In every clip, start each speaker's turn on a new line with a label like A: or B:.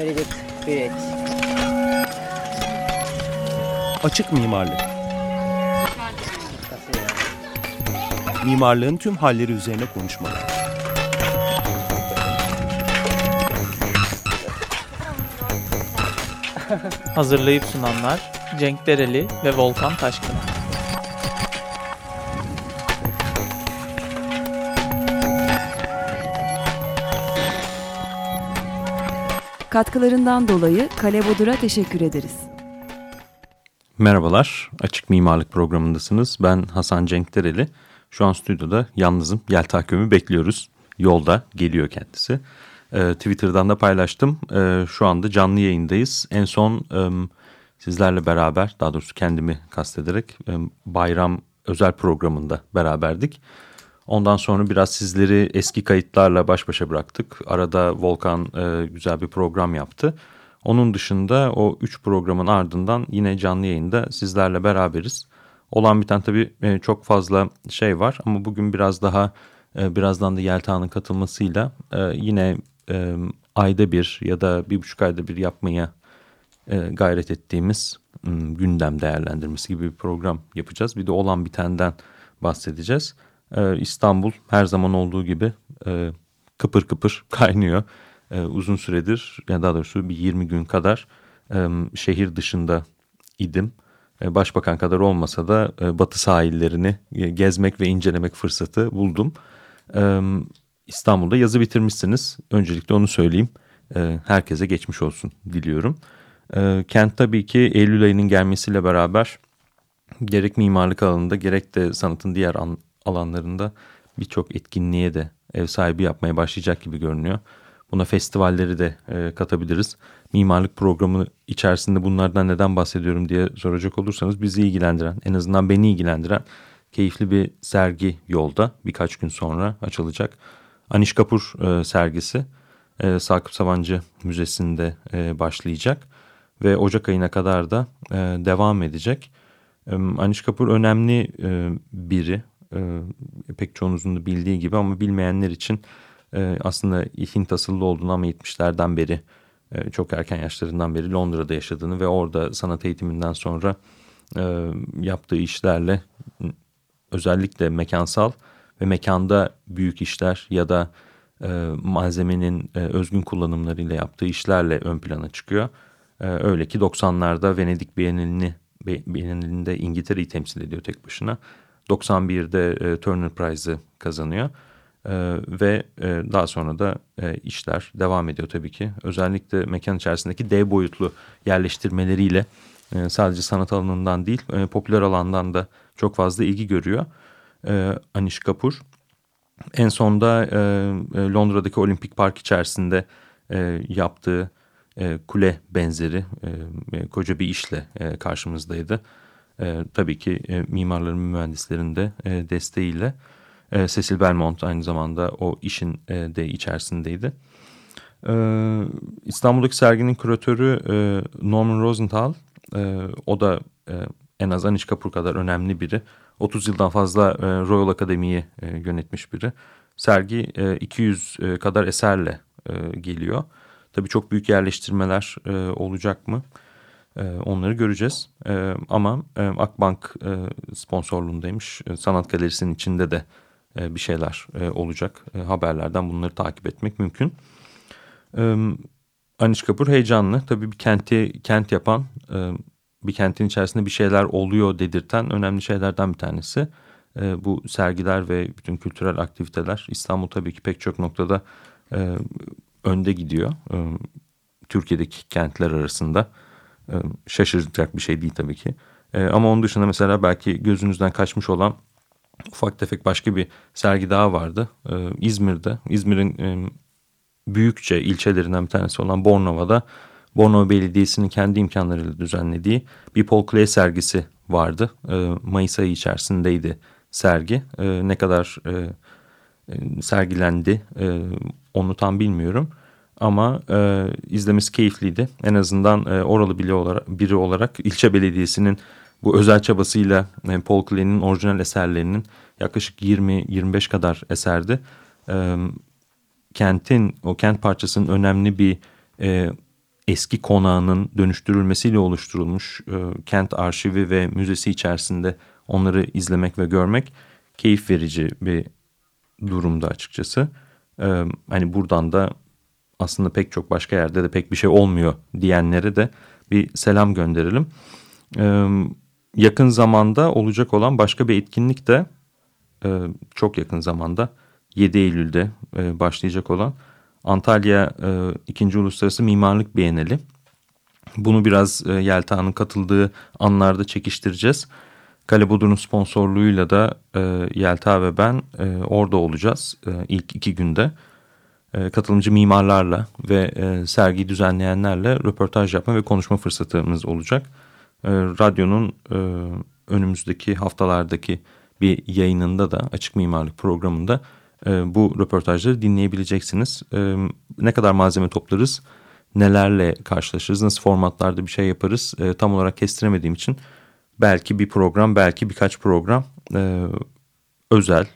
A: Very good.
B: Açık mimarlık. Mimarlığın tüm halleri üzerine konuşmalar.
C: Hazırlayıp sunanlar Cenk Dereli ve Volkan Taşkın.
D: Katkılarından dolayı Kale Bodur'a teşekkür ederiz.
E: Merhabalar, Açık Mimarlık programındasınız. Ben Hasan Cenk Dereli. Şu an stüdyoda yalnızım. Yelta Köm'ü bekliyoruz. Yolda geliyor kendisi. Ee, Twitter'dan da paylaştım. Ee, şu anda canlı yayındayız. En son e, sizlerle beraber, daha doğrusu kendimi kastederek e, bayram özel programında beraberdik. Ondan sonra biraz sizleri eski kayıtlarla baş başa bıraktık. Arada Volkan e, güzel bir program yaptı. Onun dışında o üç programın ardından yine canlı yayında sizlerle beraberiz. Olan biten tabii e, çok fazla şey var ama bugün biraz daha e, birazdan da Yelta'nın katılmasıyla e, yine e, ayda bir ya da bir buçuk ayda bir yapmaya e, gayret ettiğimiz gündem değerlendirmesi gibi bir program yapacağız. Bir de olan bitenden bahsedeceğiz. E, İstanbul her zaman olduğu gibi e, kıpır kıpır kaynıyor. E, uzun süredir ya daha doğrusu bir 20 gün kadar e, şehir dışında idim. E, başbakan kadar olmasa da e, batı sahillerini e, gezmek ve incelemek fırsatı buldum. E, İstanbul'da yazı bitirmişsiniz. Öncelikle onu söyleyeyim. E, herkese geçmiş olsun diliyorum. E, kent tabii ki Eylül ayının gelmesiyle beraber gerek mimarlık alanında gerek de sanatın diğer an, alanlarında birçok etkinliğe de ev sahibi yapmaya başlayacak gibi görünüyor. Buna festivalleri de e, katabiliriz. Mimarlık programı içerisinde bunlardan neden bahsediyorum diye soracak olursanız bizi ilgilendiren, en azından beni ilgilendiren keyifli bir sergi yolda birkaç gün sonra açılacak. Aniş Kapur e, sergisi e, Sakıp Sabancı Müzesi'nde başlayacak ve Ocak ayına kadar da devam edecek. E, Aniş Kapur önemli biri, e, pek çoğunuzun da bildiği gibi ama bilmeyenler için e, aslında Hint asıllı olduğunu ama 70'lerden beri e, çok erken yaşlarından beri Londra'da yaşadığını ve orada sanat eğitiminden sonra e, yaptığı işlerle özellikle mekansal ve mekanda büyük işler ya da e, malzemenin e, özgün kullanımlarıyla yaptığı işlerle ön plana çıkıyor. E, öyle ki 90'larda Venedik Bienalini, Bienalinde İngiltere'yi temsil ediyor tek başına. 91'de e, Turner Prize'ı kazanıyor. Ee, ve e, daha sonra da e, işler devam ediyor tabii ki. Özellikle mekan içerisindeki dev boyutlu yerleştirmeleriyle e, sadece sanat alanından değil e, popüler alandan da çok fazla ilgi görüyor. E, Anish Kapoor en sonda e, e, Londra'daki Olimpik Park içerisinde e, yaptığı e, kule benzeri e, e koca bir işle e, karşımızdaydı. E, tabii ki e, mimarların mühendislerin de e, desteğiyle. E, Cecil Belmont aynı zamanda o işin e, de içerisindeydi. E, İstanbul'daki serginin küratörü e, Norman Rosenthal. E, o da e, en az Anish Kapoor kadar önemli biri. 30 yıldan fazla e, Royal Akademi'yi e, yönetmiş biri. Sergi e, 200 e, kadar eserle e, geliyor. Tabii çok büyük yerleştirmeler e, olacak mı? E, onları göreceğiz. E, ama e, Akbank e, sponsorluğundaymış. E, Sanat Galerisi'nin içinde de bir şeyler olacak. Haberlerden bunları takip etmek mümkün. Anish Kapoor heyecanlı. Tabii bir kenti kent yapan, bir kentin içerisinde bir şeyler oluyor dedirten önemli şeylerden bir tanesi. Bu sergiler ve bütün kültürel aktiviteler İstanbul tabii ki pek çok noktada önde gidiyor. Türkiye'deki kentler arasında şaşıracak bir şey değil tabii ki. Ama onun dışında mesela belki gözünüzden kaçmış olan ufak tefek başka bir sergi daha vardı. Ee, İzmir'de. İzmir'in e, büyükçe ilçelerinden bir tanesi olan Bornova'da Bornova Belediyesi'nin kendi imkanlarıyla düzenlediği bir Paul Klee sergisi vardı. Ee, Mayıs ayı içerisindeydi sergi. Ee, ne kadar e, e, sergilendi onu tam bilmiyorum. Ama e, izlemesi keyifliydi. En azından e, oralı biri olarak, biri olarak ilçe belediyesinin bu özel çabasıyla e, Paul Klee'nin orijinal eserlerinin yaklaşık 20-25 kadar eserdi. E, kentin, o kent parçasının önemli bir e, eski konağının dönüştürülmesiyle oluşturulmuş e, kent arşivi ve müzesi içerisinde onları izlemek ve görmek keyif verici bir durumda açıkçası. E, hani buradan da aslında pek çok başka yerde de pek bir şey olmuyor diyenlere de bir selam gönderelim. E, yakın zamanda olacak olan başka bir etkinlik de e, çok yakın zamanda 7 Eylül'de e, başlayacak olan Antalya e, 2. Uluslararası Mimarlık Bienali. Bunu biraz e, Yelta'nın katıldığı anlarda çekiştireceğiz. Kale Bodur'un sponsorluğuyla da e, Yelta ve ben e, orada olacağız e, ilk iki günde. E, katılımcı mimarlarla ve e, sergi düzenleyenlerle röportaj yapma ve konuşma fırsatımız olacak. E, radyonun önümüzdeki haftalardaki bir yayınında da açık mimarlık programında bu röportajları dinleyebileceksiniz. Ne kadar malzeme toplarız, nelerle karşılaşırız, nasıl formatlarda bir şey yaparız tam olarak kestiremediğim için belki bir program, belki birkaç program özel,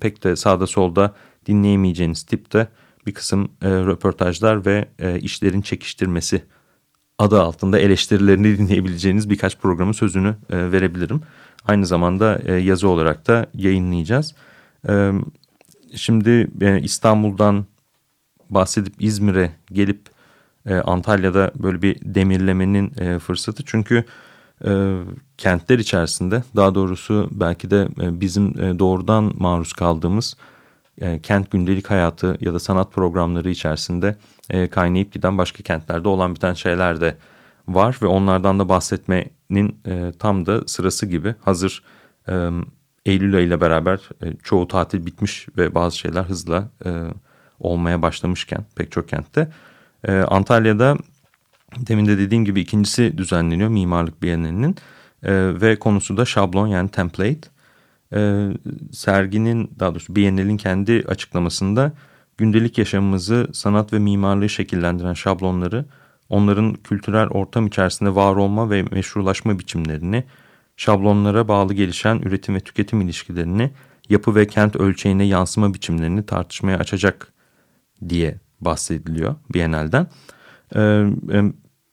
E: pek de sağda solda dinleyemeyeceğiniz tipte bir kısım e, röportajlar ve e, işlerin çekiştirmesi adı altında eleştirilerini dinleyebileceğiniz birkaç programın sözünü e, verebilirim. Aynı zamanda e, yazı olarak da yayınlayacağız. E, şimdi e, İstanbul'dan bahsedip İzmir'e gelip e, Antalya'da böyle bir demirlemenin e, fırsatı. Çünkü e, kentler içerisinde daha doğrusu belki de e, bizim e, doğrudan maruz kaldığımız e, kent gündelik hayatı ya da sanat programları içerisinde e, kaynayıp giden başka kentlerde olan biten şeyler de var ve onlardan da bahsetmenin e, tam da sırası gibi hazır Eylül ayıyla beraber çoğu tatil bitmiş ve bazı şeyler hızla olmaya başlamışken pek çok kentte. Antalya'da demin de dediğim gibi ikincisi düzenleniyor mimarlık bienalinin ve konusu da şablon yani template e, serginin daha doğrusu Biennale'in kendi açıklamasında gündelik yaşamımızı sanat ve mimarlığı şekillendiren şablonları, onların kültürel ortam içerisinde var olma ve meşrulaşma biçimlerini, şablonlara bağlı gelişen üretim ve tüketim ilişkilerini, yapı ve kent ölçeğine yansıma biçimlerini tartışmaya açacak diye bahsediliyor Biennale'den. Ee,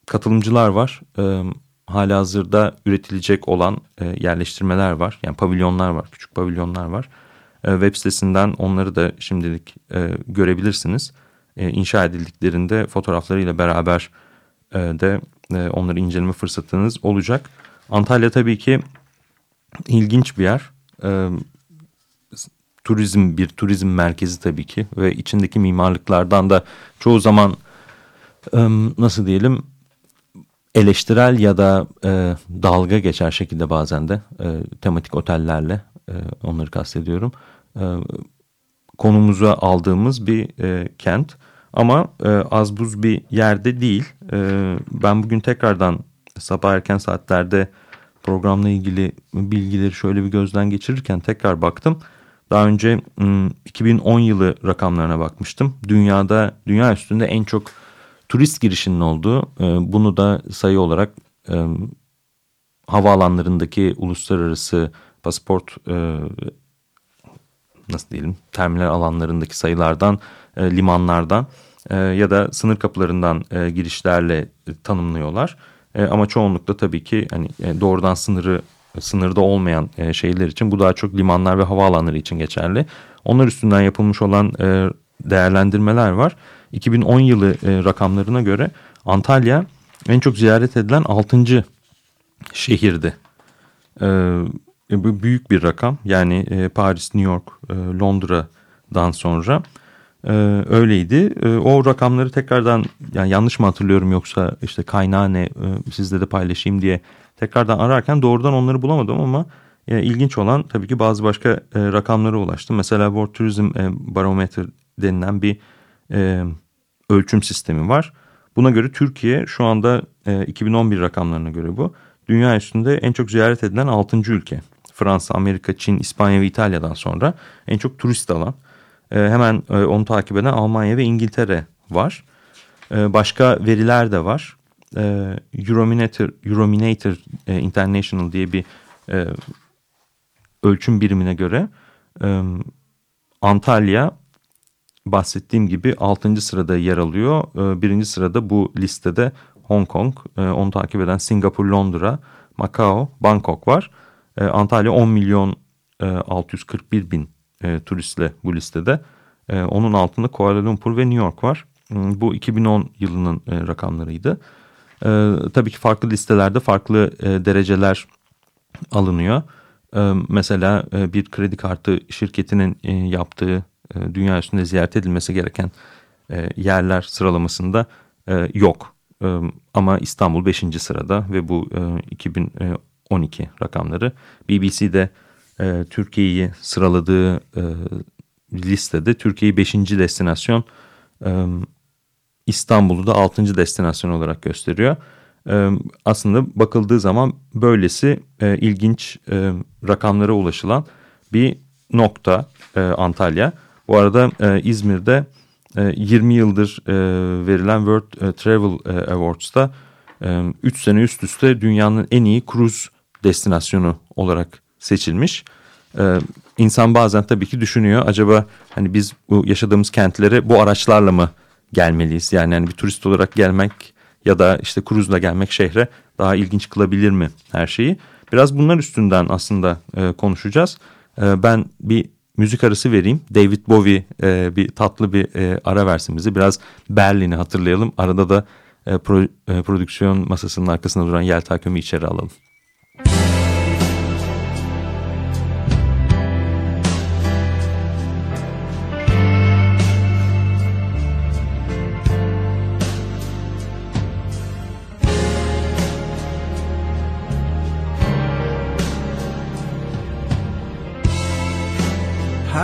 E: katılımcılar var. Ee, hala hazırda üretilecek olan e, yerleştirmeler var. Yani pavilyonlar var, küçük pavilyonlar var. E, web sitesinden onları da şimdilik e, görebilirsiniz. E, inşa edildiklerinde fotoğraflarıyla beraber e, de e, onları inceleme fırsatınız olacak. Antalya tabii ki ilginç bir yer. E, turizm bir turizm merkezi tabii ki ve içindeki mimarlıklardan da çoğu zaman e, nasıl diyelim eleştirel ya da e, dalga geçer şekilde bazen de e, tematik otellerle e, onları kastediyorum. E, konumuza aldığımız bir e, kent ama e, az buz bir yerde değil. E, ben bugün tekrardan sabah erken saatlerde programla ilgili bilgileri şöyle bir gözden geçirirken tekrar baktım. Daha önce 2010 yılı rakamlarına bakmıştım. Dünyada dünya üstünde en çok turist girişinin olduğu e, bunu da sayı olarak e, havaalanlarındaki uluslararası pasaport e, nasıl diyelim terminal alanlarındaki sayılardan e, limanlardan ya da sınır kapılarından girişlerle tanımlıyorlar. Ama çoğunlukla tabii ki hani doğrudan sınırı sınırda olmayan e, şehirler için bu daha çok limanlar ve havaalanları için geçerli. Onlar üstünden yapılmış olan değerlendirmeler var. 2010 yılı e, rakamlarına göre Antalya en çok ziyaret edilen 6. şehirdi. E, bu büyük bir rakam. Yani e, Paris, New York, e, Londra'dan sonra e, öyleydi. E, o rakamları tekrardan yani yanlış mı hatırlıyorum yoksa işte kaynağı ne e, sizle de paylaşayım diye tekrardan ararken doğrudan onları bulamadım ama e, ilginç olan tabii ki bazı başka e, rakamlara ulaştım. Mesela World Tourism e, Barometer denilen bir e, ölçüm sistemi var. Buna göre Türkiye şu anda e, 2011 rakamlarına göre bu. Dünya üstünde en çok ziyaret edilen 6. ülke. Fransa, Amerika, Çin, İspanya ve İtalya'dan sonra en çok turist alan. E, hemen e, onu takip eden Almanya ve İngiltere var. E, başka veriler de var. E, Eurominator, Eurominator e, International diye bir e, ölçüm birimine göre e, Antalya bahsettiğim gibi 6. sırada yer alıyor. E, birinci sırada bu listede Hong Kong, e, onu takip eden Singapur, Londra, Macao, Bangkok var. E, Antalya 10 milyon e, 641 bin e, turistle bu listede. E, onun altında Kuala Lumpur ve New York var. E, bu 2010 yılının e, rakamlarıydı. E, tabii ki farklı listelerde farklı e, dereceler alınıyor. E, mesela e, bir kredi kartı şirketinin e, yaptığı e, dünya üstünde ziyaret edilmesi gereken e, yerler sıralamasında e, yok. Ama İstanbul 5. sırada ve bu e, 2012 rakamları. BBC'de e, Türkiye'yi sıraladığı listede Türkiye'yi 5. destinasyon İstanbul'u da 6. destinasyon olarak gösteriyor. Aslında bakıldığı zaman böylesi ilginç rakamlara ulaşılan bir nokta e, Antalya. Bu arada e, İzmir'de e, 20 yıldır e, verilen World e, Travel e, Awards'ta 3 e, sene üst üste dünyanın en iyi kruz destinasyonu olarak seçilmiş. İnsan bazen tabii ki düşünüyor acaba hani biz bu yaşadığımız kentlere bu araçlarla mı gelmeliyiz? Yani, yani bir turist olarak gelmek ya da işte kruzla gelmek şehre daha ilginç kılabilir mi her şeyi? Biraz bunlar üstünden aslında e, konuşacağız. E, ben bir müzik arası vereyim. David Bowie e, bir tatlı bir e, ara versin bizi. Biraz Berlin'i hatırlayalım. Arada da e, pro, e, prodüksiyon masasının arkasında duran Yelta Kömü içeri alalım.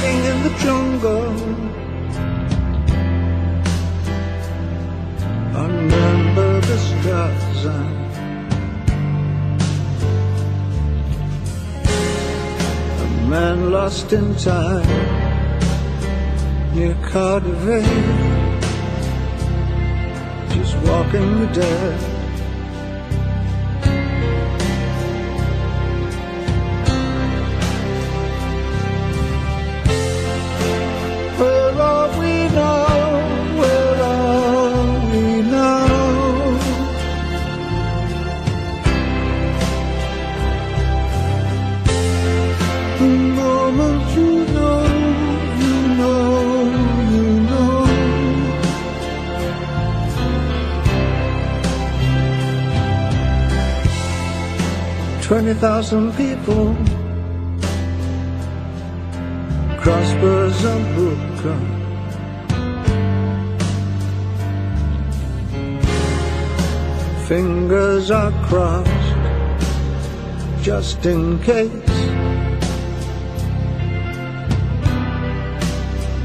A: Sitting in the jungle. Remember the stars A man lost in time near Cardiff, just walking the dead. Twenty thousand people. Crossbars unbroken Fingers are crossed Just in case.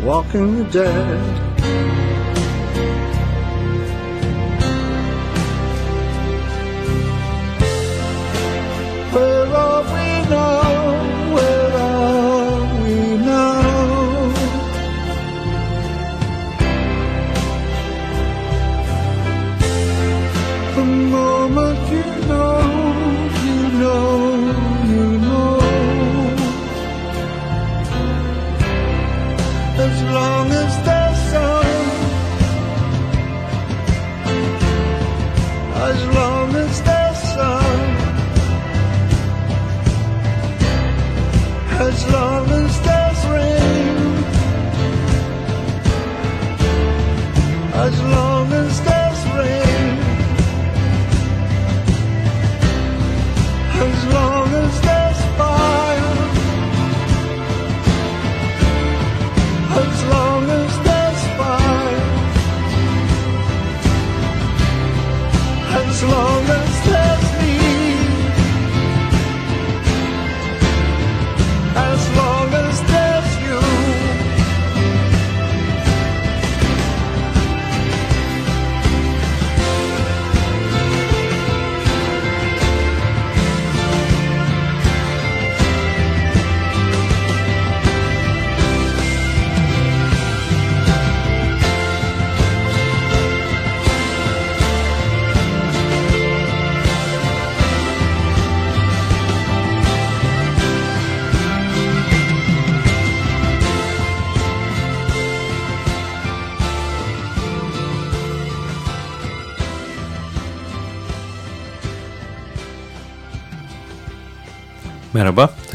A: Walking the dead
E: know.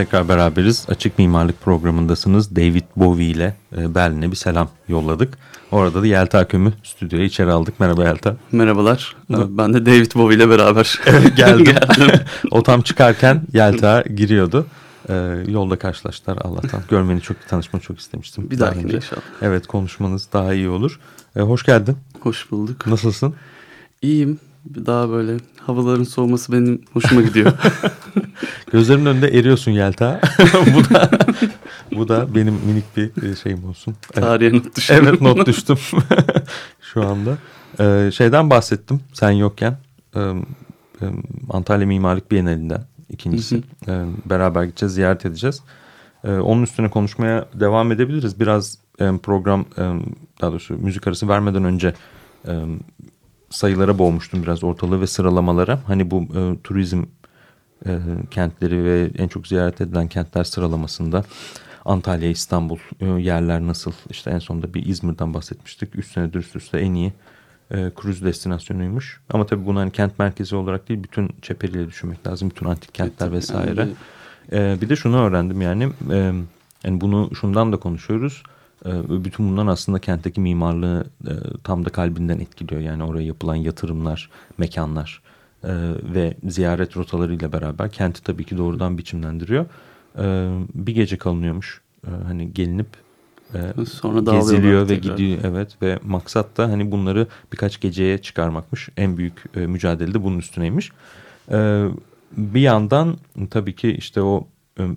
E: Tekrar beraberiz. Açık Mimarlık programındasınız. David Bowie ile e, Berlin'e bir selam yolladık. Orada da Yelta Aküm'ü stüdyoya içeri aldık. Merhaba Yelta.
F: Merhabalar. Ben de David Bowie ile beraber
E: geldim. geldim. o tam çıkarken Yelta giriyordu. Ee, yolda karşılaştılar Allah'tan. Görmeni çok, tanışmanı çok istemiştim.
F: Bir dahakine inşallah.
E: Evet konuşmanız daha iyi olur. Ee, hoş geldin.
F: Hoş bulduk.
E: Nasılsın?
F: İyiyim. Daha böyle havaların soğuması benim hoşuma gidiyor.
E: Gözlerimin önünde eriyorsun Yelta. bu da bu da benim minik bir e, şeyim olsun.
F: Tarihe not düştüm.
E: Evet not düştüm şu anda. Ee, şeyden bahsettim sen yokken. Ee, Antalya Mimarlık Bienalinden ikincisi. Ee, beraber gideceğiz ziyaret edeceğiz. Ee, onun üstüne konuşmaya devam edebiliriz. Biraz e, program daha doğrusu müzik arası vermeden önce sayılara boğmuştum biraz ortalığı ve sıralamalara. Hani bu e, turizm e, kentleri ve en çok ziyaret edilen kentler sıralamasında Antalya, İstanbul e, yerler nasıl? İşte en sonunda bir İzmir'den bahsetmiştik. Üç senedir üst üste en iyi e, kruz destinasyonuymuş. Ama tabii bunu hani kent merkezi olarak değil bütün çeperiyle düşünmek lazım. Bütün antik kentler vesaire. E, bir de şunu öğrendim yani, e, yani bunu şundan da konuşuyoruz. E, bütün bundan aslında kentteki mimarlığı e, tam da kalbinden etkiliyor. Yani oraya yapılan yatırımlar, mekanlar e, ve ziyaret rotalarıyla beraber kenti tabii ki doğrudan biçimlendiriyor. E, bir gece kalınıyormuş. E, hani gelinip e, sonra geziliyor ve tekrar. gidiyor evet ve maksat da hani bunları birkaç geceye çıkarmakmış. En büyük e, mücadele de bunun üstüneymiş. E, bir yandan tabii ki işte o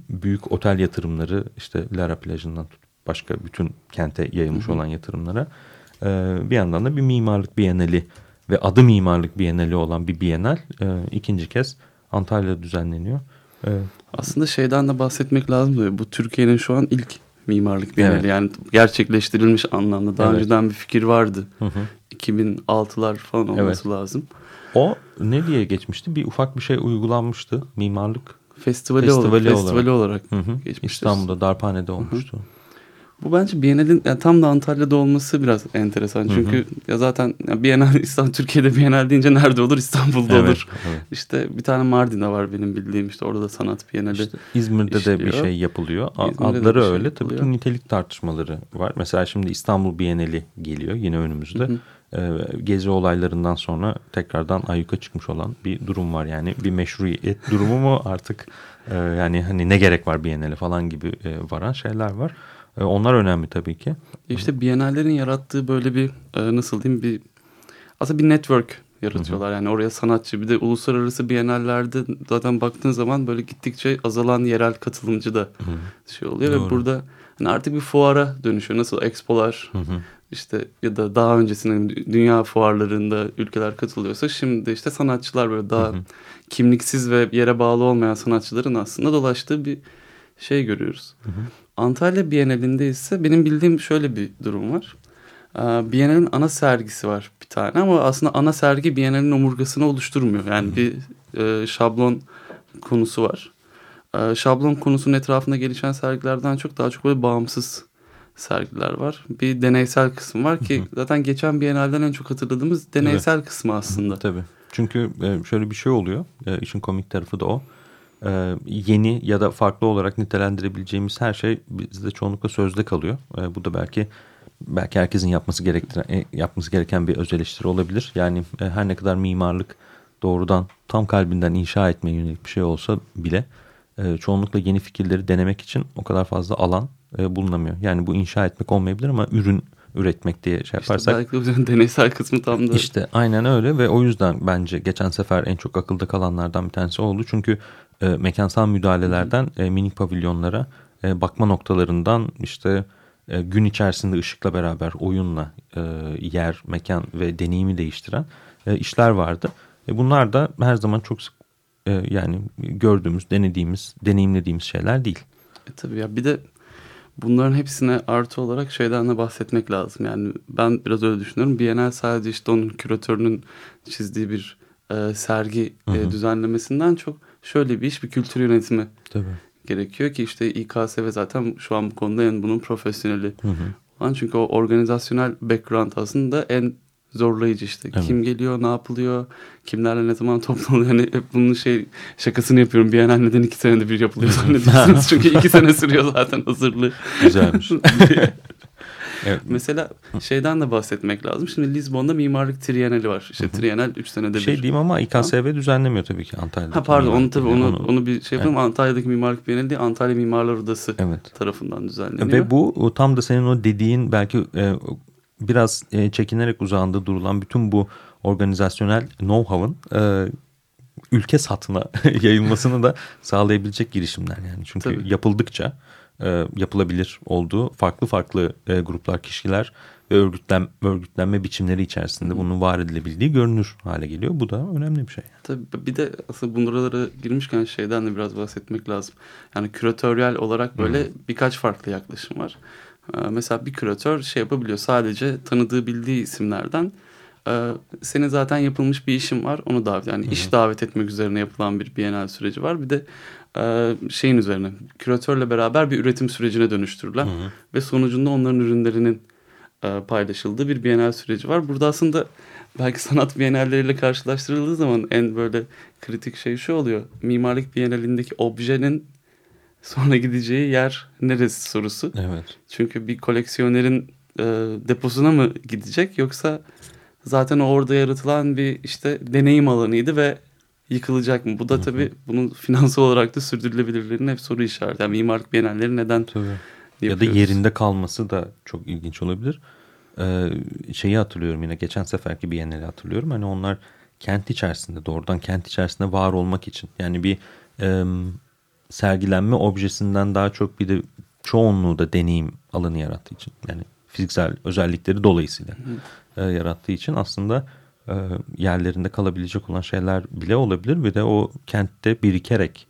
E: büyük otel yatırımları işte Lara plajından tut başka bütün kente yayılmış olan yatırımlara e, bir yandan da bir mimarlık bienali ve adı mimarlık bienali olan bir bienal e, ikinci kez Antalya'da düzenleniyor.
F: E, Aslında şeyden de bahsetmek lazım. Bu Türkiye'nin şu an ilk mimarlık bienali evet. yani gerçekleştirilmiş anlamda. Daha evet. önceden bir fikir vardı. Hı hı. 2006'lar falan olması evet. lazım.
E: O ne diye geçmişti? Bir ufak bir şey uygulanmıştı. Mimarlık
F: festivali, festivali olarak, festivali olarak hı hı.
E: geçmişti. İstanbul'da Darphane'de olmuştu. Hı hı.
F: Bu bence Biennale'in yani tam da Antalya'da olması biraz enteresan. Çünkü hı hı. ya zaten ya Biennale İstanbul Türkiye'de Biennale deyince nerede olur? İstanbul'da evet, olur. Evet. İşte bir tane Mardin'de var benim bildiğim işte orada da sanat Biennale. İşte
E: İzmir'de işliyor. de bir şey yapılıyor. İzmir'de Adları şey öyle. Yapılıyor. Tabii ki nitelik tartışmaları var. Mesela şimdi İstanbul Biennale geliyor yine önümüzde. Hı hı. Ee, gezi olaylarından sonra tekrardan ayyuka çıkmış olan bir durum var. Yani bir meşruiyet durumu mu artık e, yani hani ne gerek var Biennale falan gibi e, varan şeyler var. E, onlar önemli tabii ki.
F: İşte Biennale'lerin yarattığı böyle bir e, nasıl diyeyim bir aslında bir network yaratıyorlar. Yani oraya sanatçı bir de uluslararası bienallerde zaten baktığın zaman böyle gittikçe azalan yerel katılımcı da Hı-hı. şey oluyor Doğru. ve burada hani artık bir fuara dönüşüyor. Nasıl expolar Hı-hı. işte ya da daha öncesinde dünya fuarlarında ülkeler katılıyorsa şimdi işte sanatçılar böyle daha Hı-hı. kimliksiz ve yere bağlı olmayan sanatçıların aslında dolaştığı bir şey görüyoruz. Hı-hı. Antalya Bienalinde ise benim bildiğim şöyle bir durum var. Ee, Bienal'in ana sergisi var bir tane ama aslında ana sergi Bienal'in omurgasını oluşturmuyor. Yani bir e, şablon konusu var. E, şablon konusunun etrafında gelişen sergilerden çok daha çok böyle bağımsız sergiler var. Bir deneysel kısım var ki zaten geçen Bienal'den en çok hatırladığımız deneysel evet. kısmı aslında.
E: Tabii. Çünkü e, şöyle bir şey oluyor. İşin komik tarafı da o e, yeni ya da farklı olarak nitelendirebileceğimiz her şey bizde çoğunlukla sözde kalıyor. E, bu da belki belki herkesin yapması gerektiren e, yapması gereken bir öz eleştiri olabilir. Yani her ne kadar mimarlık doğrudan tam kalbinden inşa etmeye yönelik bir şey olsa bile çoğunlukla yeni fikirleri denemek için o kadar fazla alan bulunamıyor. Yani bu inşa etmek olmayabilir ama ürün üretmek diye şey yaparsak.
F: İşte deneysel kısmı tam da.
E: İşte aynen öyle ve o yüzden bence geçen sefer en çok akılda kalanlardan bir tanesi oldu. Çünkü e, mekansal müdahalelerden e, minik pavilyonlara e, bakma noktalarından işte e, gün içerisinde ışıkla beraber oyunla e, yer, mekan ve deneyimi değiştiren e, işler vardı. E, bunlar da her zaman çok sık e, yani gördüğümüz, denediğimiz, deneyimlediğimiz şeyler değil.
F: E, tabii ya bir de bunların hepsine artı olarak şeyden de bahsetmek lazım. Yani ben biraz öyle düşünüyorum. Bienal sadece işte onun küratörünün çizdiği bir e, sergi e, düzenlemesinden çok şöyle bir iş bir kültür yönetimi Tabii. gerekiyor ki işte İKSV zaten şu an bu konuda en bunun profesyoneli. Hı hı. Çünkü o organizasyonel background aslında en zorlayıcı işte.
E: Evet.
F: Kim geliyor, ne yapılıyor, kimlerle ne zaman toplanıyor. Hani hep bunun şey şakasını yapıyorum. Bienal neden iki senede bir yapılıyor zannediyorsunuz. Çünkü iki sene sürüyor zaten hazırlığı.
E: Güzelmiş. Evet.
F: Mesela şeyden de bahsetmek lazım. Şimdi Lizbon'da mimarlık trienali var. İşte trienal 3 senede
E: şey
F: bir.
E: diyeyim ama İKSV düzenlemiyor tabii ki Antalya'da.
F: Ha pardon onu tabii onu, onu bir şey yapalım. Antalya'daki mimarlık bienali değil Antalya Mimarlar Odası
E: Evet.
F: tarafından düzenleniyor.
E: Ve bu tam da senin o dediğin belki e, biraz e, çekinerek uzağında durulan bütün bu organizasyonel know-how'ın e, ülke satına yayılmasını da sağlayabilecek girişimler yani. Çünkü
F: Tabii.
E: yapıldıkça e, yapılabilir olduğu farklı farklı e, gruplar, kişiler ve örgütlen, örgütlenme biçimleri içerisinde bunun var edilebildiği görünür hale geliyor. Bu da önemli bir şey.
F: Tabii bir de aslında bunlara girmişken şeyden de biraz bahsetmek lazım. Yani küratöryel olarak böyle birkaç farklı yaklaşım var. Ee, mesela bir küratör şey yapabiliyor sadece tanıdığı bildiği isimlerden e, senin zaten yapılmış bir işin var onu davet yani iş davet etmek üzerine yapılan bir bienal süreci var. Bir de e, şeyin üzerine küratörle beraber bir üretim sürecine dönüştürülen ve sonucunda onların ürünlerinin e, paylaşıldığı bir bienal süreci var. Burada aslında belki sanat bienalleriyle karşılaştırıldığı zaman en böyle kritik şey şu oluyor. Mimarlık bienalindeki objenin sonra gideceği yer neresi sorusu.
E: Evet.
F: Çünkü bir koleksiyonerin e, deposuna mı gidecek yoksa zaten orada yaratılan bir işte deneyim alanıydı ve yıkılacak mı? Bu da tabii bunun finansal olarak da sürdürülebilirliğinin hep soru işareti. Yani mimarlık bienalleri neden
E: Tabii. Ya da yerinde kalması da çok ilginç olabilir. Ee, şeyi hatırlıyorum yine geçen seferki Biennale'i hatırlıyorum. Hani onlar kent içerisinde doğrudan kent içerisinde var olmak için. Yani bir e, sergilenme objesinden daha çok bir de çoğunluğu da deneyim alanı yarattığı için. Yani fiziksel özellikleri dolayısıyla e, yarattığı için aslında e, yerlerinde kalabilecek olan şeyler bile olabilir. Ve de o kentte birikerek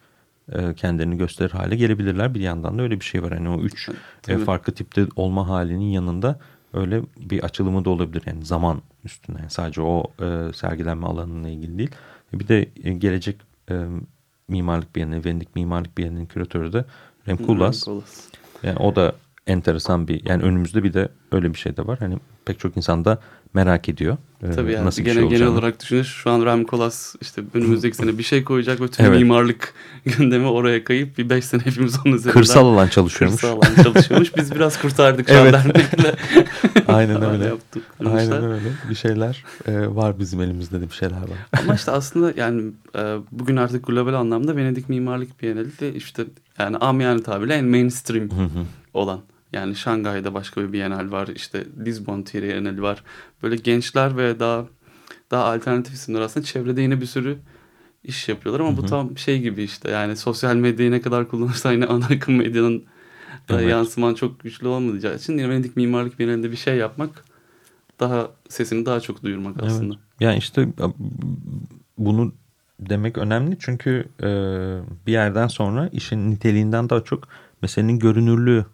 E: e, kendilerini gösterir hale gelebilirler. Bir yandan da öyle bir şey var. Hani o üç e, farklı tipte olma halinin yanında öyle bir açılımı da olabilir. Yani zaman üstüne yani sadece o e, sergilenme alanına ilgili değil. Bir de e, gelecek e, mimarlık bienali, Venedik Mimarlık Bienali'nin küratörü de Rem Koolhaas. Yani o da enteresan bir yani önümüzde bir de öyle bir şey de var. Hani pek çok insan da merak ediyor. e,
F: Tabii yani
E: nasıl bir
F: genel,
E: şey
F: genel olarak düşünün şu an Rem Koolhaas işte önümüzdeki sene bir şey koyacak ve tüm
E: Evet.
F: mimarlık gündemi oraya kayıp bir beş sene hepimiz onun üzerinden
E: Kırsal alan çalışıyormuş.
F: kırsal alan çalışıyormuş. Biz biraz kurtardık şu an dernekle.
E: Aynen
F: Öyle yaptık.
E: Aynen öyle. Bir şeyler e, var bizim elimizde de bir şeyler var.
F: Ama işte aslında yani e, bugün artık global anlamda Venedik Mimarlık Bienali de işte yani amiyane tabirle en mainstream olan. Yani Şangay'da başka bir bienal var. işte Lisbon Trienali var. Böyle gençler ve daha daha alternatif isimler aslında çevrede yine bir sürü iş yapıyorlar ama bu tam şey gibi işte yani sosyal medyayı ne kadar kullanırsan yine ana akım medyanın
E: Evet.
F: yansıman çok güçlü olmayacağı için yine Venedik Mimarlık Bienalinde bir şey yapmak daha sesini daha çok duyurmak
E: Evet.
F: aslında.
E: Yani işte bunu demek önemli çünkü e, bir yerden sonra işin niteliğinden daha çok meselenin görünürlüğü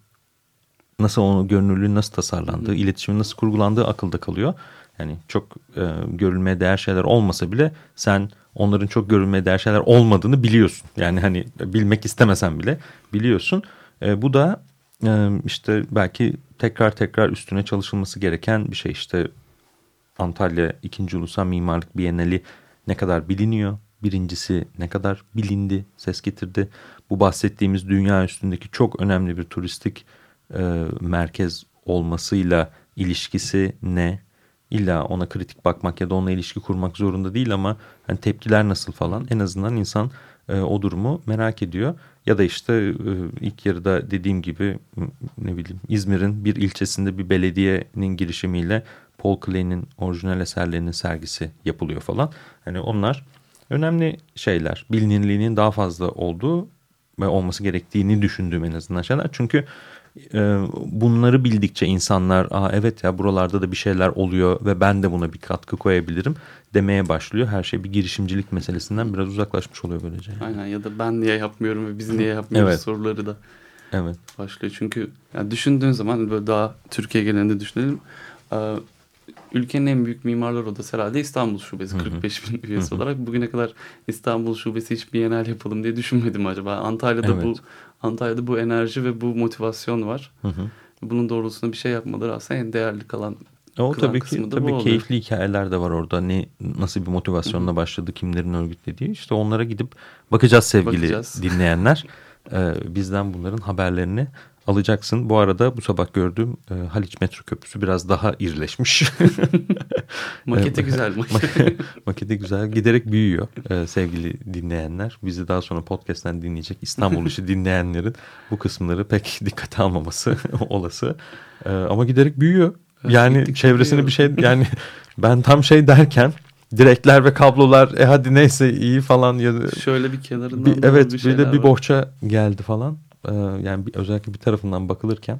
E: nasıl onun görünürlüğü nasıl tasarlandığı, iletişimin nasıl kurgulandığı akılda kalıyor. Yani çok e, görülmeye değer şeyler olmasa bile sen onların çok görülmeye değer şeyler olmadığını biliyorsun. Yani hani bilmek istemesen bile biliyorsun. E, bu da e, işte belki tekrar tekrar üstüne çalışılması gereken bir şey. İşte Antalya 2. Ulusal Mimarlık Bienali ne kadar biliniyor? Birincisi ne kadar bilindi, ses getirdi? Bu bahsettiğimiz dünya üstündeki çok önemli bir turistik e, merkez olmasıyla ilişkisi ne? İlla ona kritik bakmak ya da ona ilişki kurmak zorunda değil ama hani tepkiler nasıl falan en azından insan e, o durumu merak ediyor. Ya da işte e, ilk yarıda dediğim gibi ne bileyim İzmir'in bir ilçesinde bir belediyenin girişimiyle Paul Klee'nin orijinal eserlerinin sergisi yapılıyor falan. Hani onlar önemli şeyler. Bilinirliğinin daha fazla olduğu ve olması gerektiğini düşündüğüm en azından şeyler. Çünkü bunları bildikçe insanlar Aa, evet ya buralarda da bir şeyler oluyor ve ben de buna bir katkı koyabilirim demeye başlıyor. Her şey bir girişimcilik meselesinden biraz uzaklaşmış oluyor böylece.
F: Aynen ya da ben niye yapmıyorum ve biz niye yapmıyoruz
E: Evet.
F: soruları da
E: Evet.
F: başlıyor. Çünkü yani düşündüğün zaman böyle daha Türkiye genelinde düşünelim. Ülkenin en büyük mimarlar odası herhalde İstanbul Şubesi. 45 bin üyesi olarak. Bugüne kadar İstanbul Şubesi hiç Bienal yapalım diye düşünmedim acaba. Antalya'da
E: Evet.
F: bu Antalya'da bu enerji ve bu motivasyon var.
E: Hı hı.
F: Bunun doğrultusunda bir şey yapmaları aslında en değerli kalan
E: O tabii ki tabii
F: oluyor.
E: keyifli hikayeler de var orada. Ne nasıl bir motivasyonla başladı, kimlerin örgütlediği. İşte onlara gidip bakacağız sevgili
F: Bakacağız.
E: dinleyenler. Ee, bizden bunların haberlerini alacaksın. Bu arada bu sabah gördüğüm e, Haliç Metro Köprüsü biraz daha irileşmiş.
F: Maketi güzel. Maketi.
E: Güzel. Giderek büyüyor e, sevgili dinleyenler. Bizi daha sonra podcast'ten dinleyecek İstanbul işi dinleyenlerin bu kısımları pek dikkate almaması olası. E, ama giderek büyüyor. Yani
F: gittikçe
E: çevresini bir şey yani ben tam şey derken direkler ve kablolar e hadi neyse iyi falan ya
F: Şöyle bir kenarından
E: bir, evet
F: bir
E: bir, de bir bohça geldi falan. Ee, yani bir, özellikle bir tarafından bakılırken.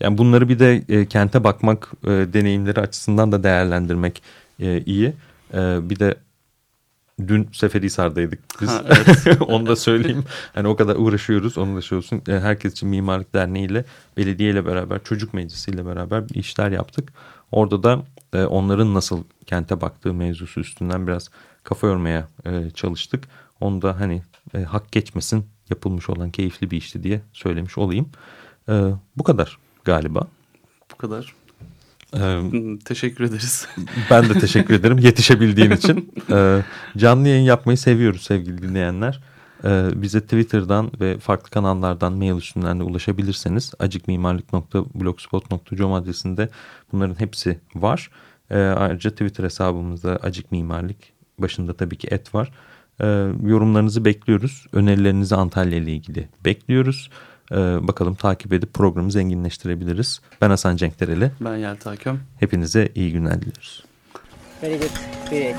E: Yani bunları bir de e, kente bakmak e, deneyimleri açısından da değerlendirmek e, iyi. E, bir de dün Seferihisar'daydık biz.
F: Ha, evet.
E: onu da söyleyeyim. Hani o kadar uğraşıyoruz. Onu da olsun. E, herkes için Mimarlık Derneği ile belediye ile beraber çocuk meclisi ile beraber bir işler yaptık. Orada da e, onların nasıl kente baktığı mevzusu üstünden biraz kafa yormaya e, çalıştık. Onu da hani e, hak geçmesin yapılmış olan keyifli bir işti diye söylemiş olayım. E, bu kadar galiba.
F: Bu kadar.
E: E,
F: Hmm, Teşekkür ederiz.
E: ben de teşekkür ederim yetişebildiğin için. E, canlı yayın yapmayı seviyoruz sevgili dinleyenler. E, bize Twitter'dan ve farklı kanallardan mail üstünden de ulaşabilirseniz acikmimarlık.blogspot.com adresinde bunların hepsi var. E, ayrıca Twitter hesabımızda Acik Mimarlık başında tabii ki et var. E, yorumlarınızı bekliyoruz. Önerilerinizi Antalya ile ilgili bekliyoruz. E, bakalım takip edip programı zenginleştirebiliriz. Ben Hasan Cenkdereli.
F: Ben Yelta Köm.
E: Hepinize iyi günler diliyoruz.
G: Very good. Great.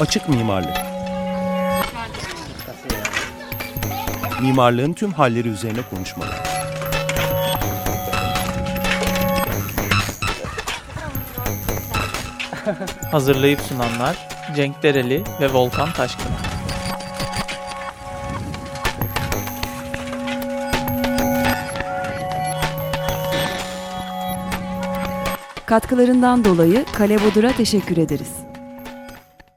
B: Açık mimarlık. Mimarlığın tüm halleri üzerine konuşmalar.
C: Hazırlayıp sunanlar Cenk Dereli ve Volkan Taşkın.
D: Katkılarından dolayı Kale Bodur'a teşekkür ederiz.